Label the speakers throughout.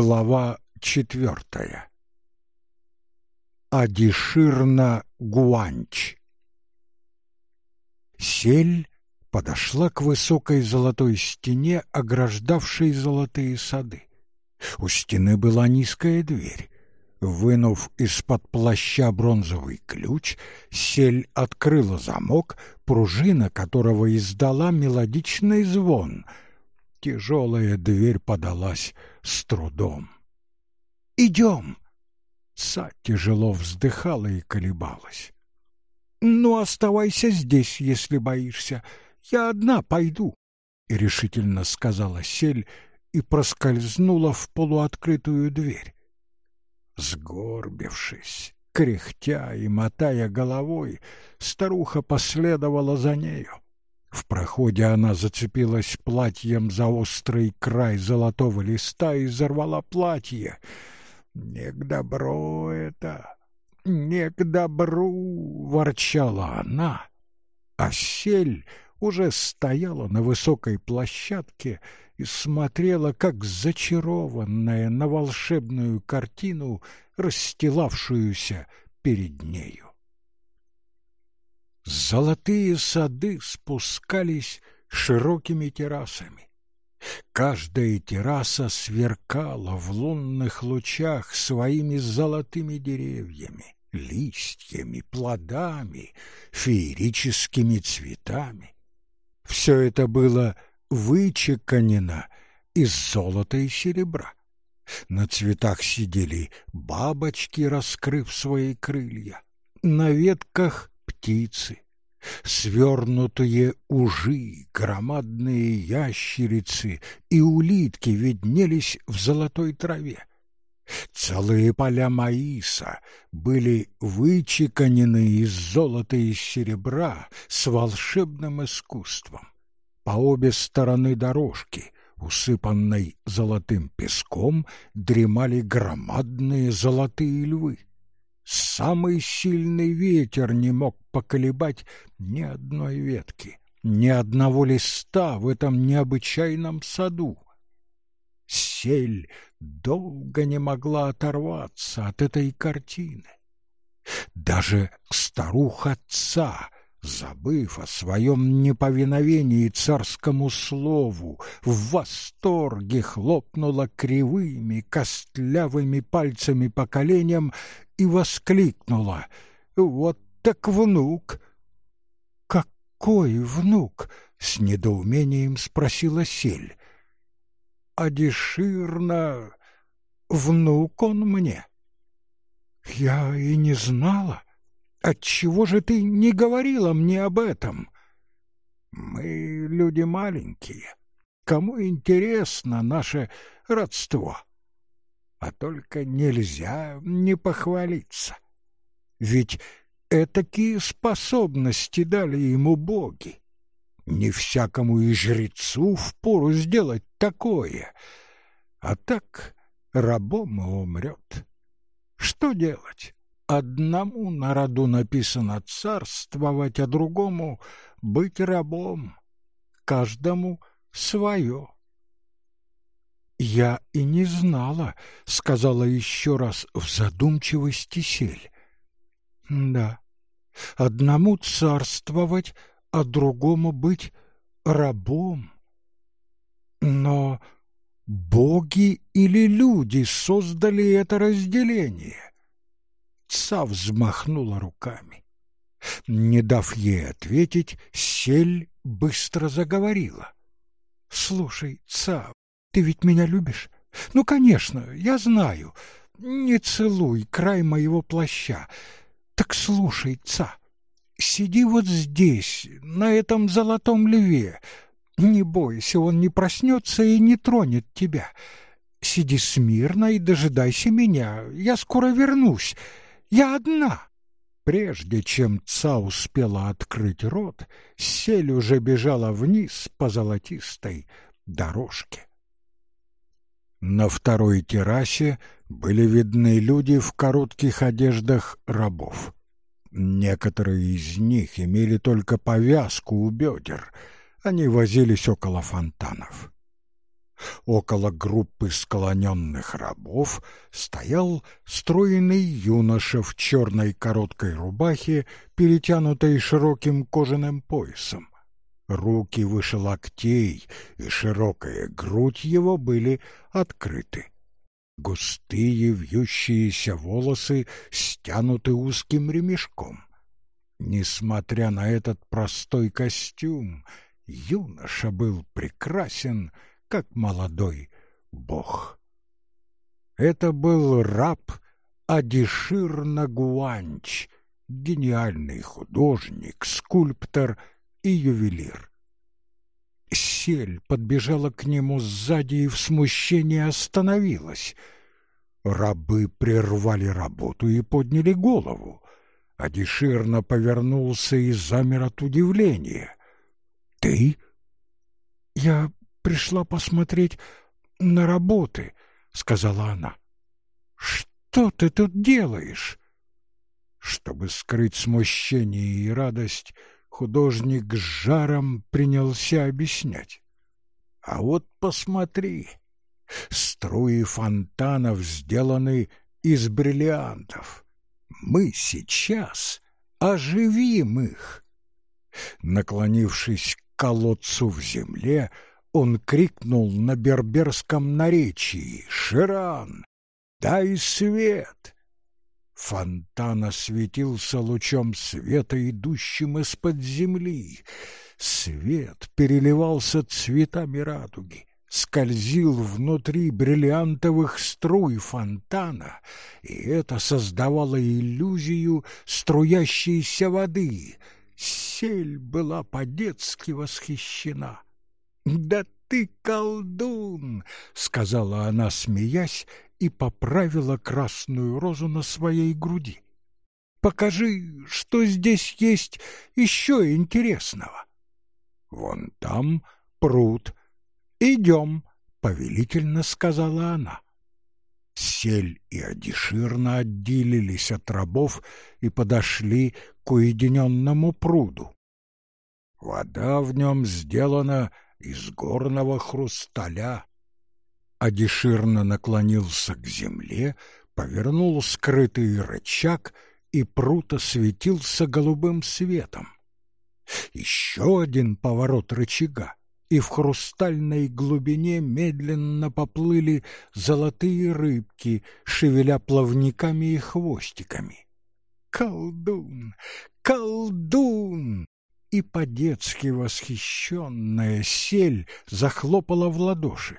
Speaker 1: Глава четвертая. Адиширна Гуанч. Сель подошла к высокой золотой стене, ограждавшей золотые сады. У стены была низкая дверь. Вынув из-под плаща бронзовый ключ, сель открыла замок, пружина которого издала мелодичный звон — Тяжелая дверь подалась с трудом. «Идем!» Ца тяжело вздыхала и колебалась. «Ну, оставайся здесь, если боишься. Я одна пойду», — решительно сказала Сель и проскользнула в полуоткрытую дверь. Сгорбившись, кряхтя и мотая головой, старуха последовала за нею. В проходе она зацепилась платьем за острый край золотого листа и зарвала платье. «Не к добру это, не к добру!» — ворчала она. А сель уже стояла на высокой площадке и смотрела, как зачарованная на волшебную картину, расстилавшуюся перед нею. Золотые сады спускались широкими террасами. Каждая терраса сверкала в лунных лучах своими золотыми деревьями, листьями, плодами, феерическими цветами. Все это было вычеканено из золота и серебра. На цветах сидели бабочки, раскрыв свои крылья. На ветках птицы, свернутые ужи, громадные ящерицы и улитки виднелись в золотой траве. Целые поля маиса были вычеканены из золота и серебра с волшебным искусством. По обе стороны дорожки, усыпанной золотым песком, дремали громадные золотые львы. Самый сильный ветер не мог поколебать ни одной ветки, ни одного листа в этом необычайном саду. Сель долго не могла оторваться от этой картины. Даже старуха отца забыв о своем неповиновении царскому слову, в восторге хлопнула кривыми, костлявыми пальцами по коленям и воскликнула «Вот так внук!» «Какой внук?» — с недоумением спросила Сель. «Адиширно внук он мне». «Я и не знала. Отчего же ты не говорила мне об этом? Мы люди маленькие. Кому интересно наше родство? А только нельзя не похвалиться. Ведь этакие способности дали ему боги. Не всякому и жрецу впору сделать такое. А так рабом и умрет. Что делать? Одному на роду написано царствовать, а другому быть рабом. Каждому свое. «Я и не знала», — сказала еще раз в задумчивости сель. «Да, одному царствовать, а другому быть рабом. Но боги или люди создали это разделение?» Ца взмахнула руками. Не дав ей ответить, Сель быстро заговорила. — Слушай, Ца, ты ведь меня любишь? Ну, конечно, я знаю. Не целуй край моего плаща. Так слушай, Ца, сиди вот здесь, на этом золотом льве. Не бойся, он не проснется и не тронет тебя. Сиди смирно и дожидайся меня. Я скоро вернусь. Я одна!» Прежде чем Ца успела открыть рот, сель уже бежала вниз по золотистой дорожке. На второй террасе были видны люди в коротких одеждах рабов. Некоторые из них имели только повязку у бедер, они возились около фонтанов. Около группы склоненных рабов стоял стройный юноша в черной короткой рубахе, перетянутой широким кожаным поясом. Руки выше локтей и широкая грудь его были открыты. Густые вьющиеся волосы стянуты узким ремешком. Несмотря на этот простой костюм, юноша был прекрасен, как молодой бог. Это был раб Адишир Нагуанч, гениальный художник, скульптор и ювелир. Сель подбежала к нему сзади и в смущении остановилась. Рабы прервали работу и подняли голову. Адиширно повернулся и замер от удивления. «Ты?» «Я пришла посмотреть на работы», — сказала она. «Что ты тут делаешь?» Чтобы скрыть смущение и радость, художник с жаром принялся объяснять. «А вот посмотри, струи фонтанов сделаны из бриллиантов. Мы сейчас оживим их». Наклонившись к колодцу в земле, он крикнул на берберском наречии «Ширан, дай свет!» Фонтан осветился лучом света, идущим из-под земли. Свет переливался цветами радуги, скользил внутри бриллиантовых струй фонтана, и это создавало иллюзию струящейся воды. Сель была по-детски восхищена. «Да ты колдун!» — сказала она, смеясь, и поправила красную розу на своей груди. «Покажи, что здесь есть еще интересного». «Вон там пруд. Идем», — повелительно сказала она. Сель и Адиширна отделились от рабов и подошли к уединенному пруду. Вода в нем сделана из горного хрусталя. Адиширно наклонился к земле, повернул скрытый рычаг, и пруд осветился голубым светом. Еще один поворот рычага, и в хрустальной глубине медленно поплыли золотые рыбки, шевеля плавниками и хвостиками. «Колдун! Колдун!» и по-детски восхищенная сель захлопала в ладоши.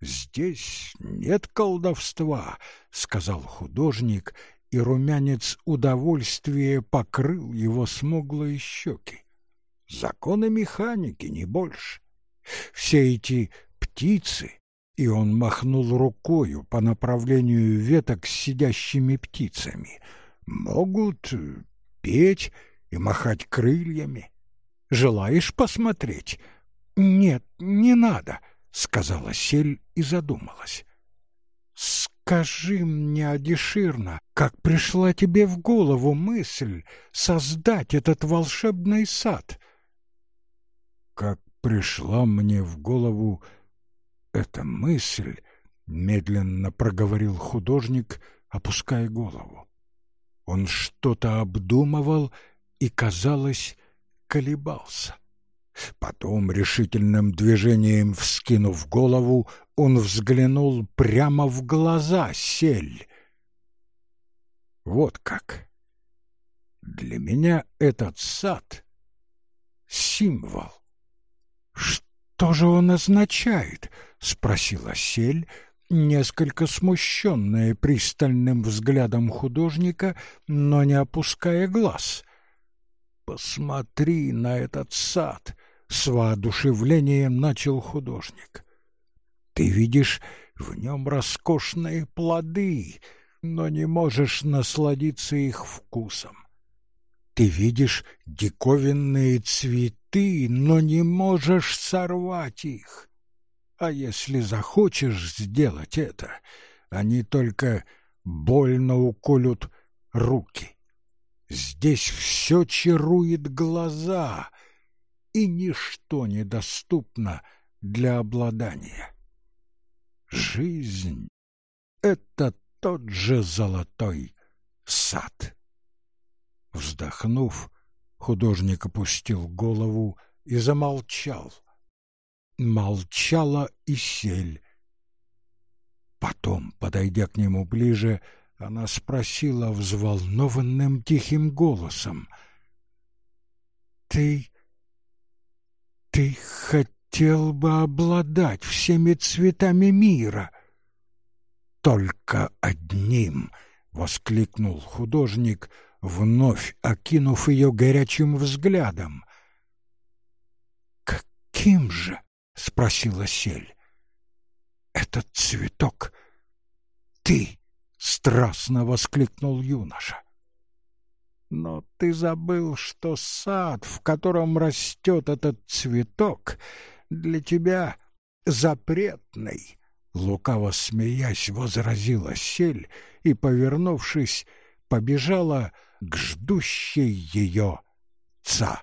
Speaker 1: «Здесь нет колдовства», — сказал художник, и румянец удовольствия покрыл его смуглые щеки. «Законы механики, не больше. Все эти птицы...» И он махнул рукою по направлению веток с сидящими птицами. «Могут петь и махать крыльями. Желаешь посмотреть? Нет, не надо, сказала Сель и задумалась. Скажи мне, Адиширна, как пришла тебе в голову мысль создать этот волшебный сад? Как пришла мне в голову эта мысль, медленно проговорил художник, опуская голову. Он что-то обдумывал и, казалось, колебался. Потом, решительным движением вскинув голову, он взглянул прямо в глаза сель. Вот как. Для меня этот сад — символ. Что же он означает? — спросила сель, несколько смущенная пристальным взглядом художника, но не опуская глаз. «Посмотри на этот сад!» — с воодушевлением начал художник. «Ты видишь в нем роскошные плоды, но не можешь насладиться их вкусом. Ты видишь диковинные цветы, но не можешь сорвать их. А если захочешь сделать это, они только больно уколют руки. Здесь все чарует глаза, и ничто недоступно для обладания. жизнь — это тот же золотой сад. Вздохнув, художник опустил голову и замолчал. Молчала и сель. Потом, подойдя к нему ближе, она спросила взволнованным тихим голосом. «Ты... ты хотел бы обладать всеми цветами мира?» «Только одним!» — воскликнул художник, вновь окинув ее горячим взглядом. «Каким же?» — спросила Сель. «Этот цветок — ты!» — страстно воскликнул юноша. «Но ты забыл, что сад, в котором растет этот цветок, для тебя запретный!» Лукаво смеясь, возразила сель и, повернувшись, побежала к ждущей ее ца.